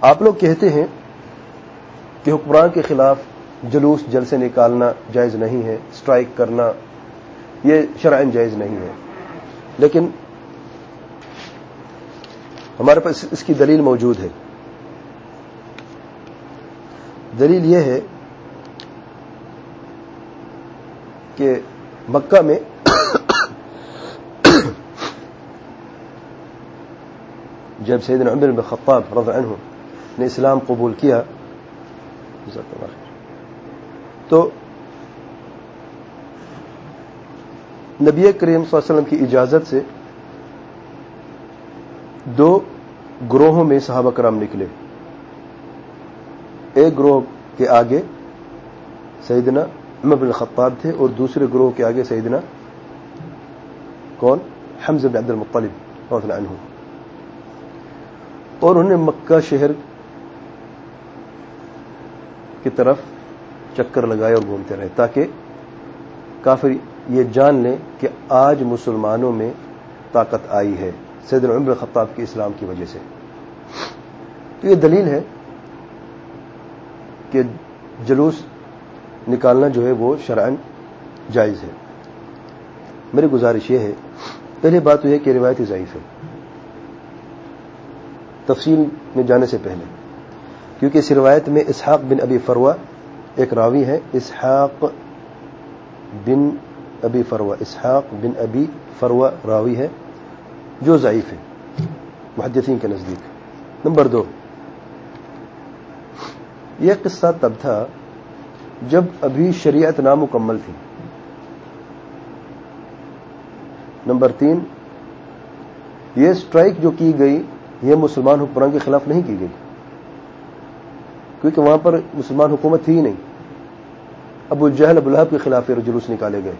آپ لوگ کہتے ہیں کہ حکمران کے خلاف جلوس جل سے نکالنا جائز نہیں ہے اسٹرائک کرنا، یہ شرائن جائز نہیں ہے۔ لیکن ہمارے پاس اس کی دلیل موجود ہے۔ دلیل یہ ہے کہ مکہ میں جب سیدنا عمر بن خطاب رضی عنہ نے اسلام قبول کیا۔ تو نبی کریم صلی اللہ علیہ وسلم کی اجازت سے دو گروہوں میں صحابہ کرام نکلے۔ ایک گروہ کے آگے سیدنا عمر بن خطاب تھے اور دوسرے گروہ کے آگے سیدنا کون؟ حمز بن عبد المطلب عنہ۔ اور انہوں نے مکہ شہر کی طرف چکر لگائے اور گھومتے رہے تاکہ کافی یہ جان لیں کہ آج مسلمانوں میں طاقت آئی ہے سید عمر خطاب کے اسلام کی وجہ سے۔ تو یہ دلیل ہے کہ جلوس نکالنا جو ہے وہ شرائن جائز ہے۔ میری گزارش یہ ہے، پہلی بات تو یہ کہ روایتی ضعیف ہے۔ تفصیل میں جانے سے پہلے کیونکہ اس روایت میں اسحاق بن ابی فروا ایک راوی ہے اسحاق بن ابی فروا اسحاق بن ابی فروا راوی ہے جو ضعیف ہے محدثین کے نزدیک۔ نمبر دو۔ یہ قصہ تب تھا جب ابھی شریعت نامکمل تھی۔ نمبر تین، یہ اسٹرائک جو کی گئی، یہ مسلمان حکمران کے خلاف نہیں کی گئی۔ کیونکہ وہاں پر مسلمان حکومت تھی ہی نہیں۔ ابو جہل، ابو الحب کے خلاف جلوس نکالے گئے۔